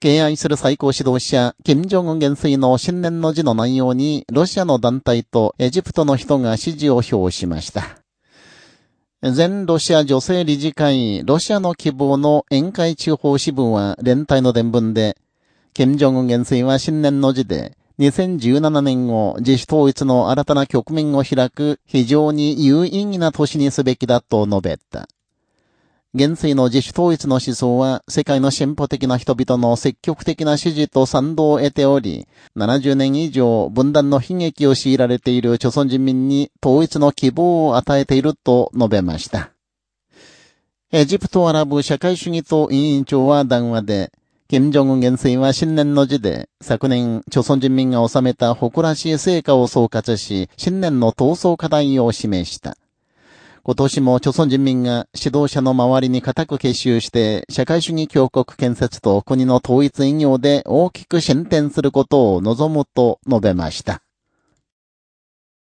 敬愛する最高指導者、金正恩元帥の新年の字の内容に、ロシアの団体とエジプトの人が支持を表しました。全ロシア女性理事会、ロシアの希望の宴会地方支部は連帯の伝聞で、金正恩元帥は新年の字で、2017年を自主統一の新たな局面を開く非常に有意義な年にすべきだと述べた。元帥の自主統一の思想は世界の進歩的な人々の積極的な支持と賛同を得ており、70年以上分断の悲劇を強いられている朝鮮人民に統一の希望を与えていると述べました。エジプトアラブ社会主義党委員長は談話で、金正恩元帥は新年の字で、昨年、朝鮮人民が収めた誇らしい成果を総括し、新年の闘争課題を示した。今年も朝鮮人民が指導者の周りに固く結集して、社会主義強国建設と国の統一営業で大きく進展することを望むと述べました。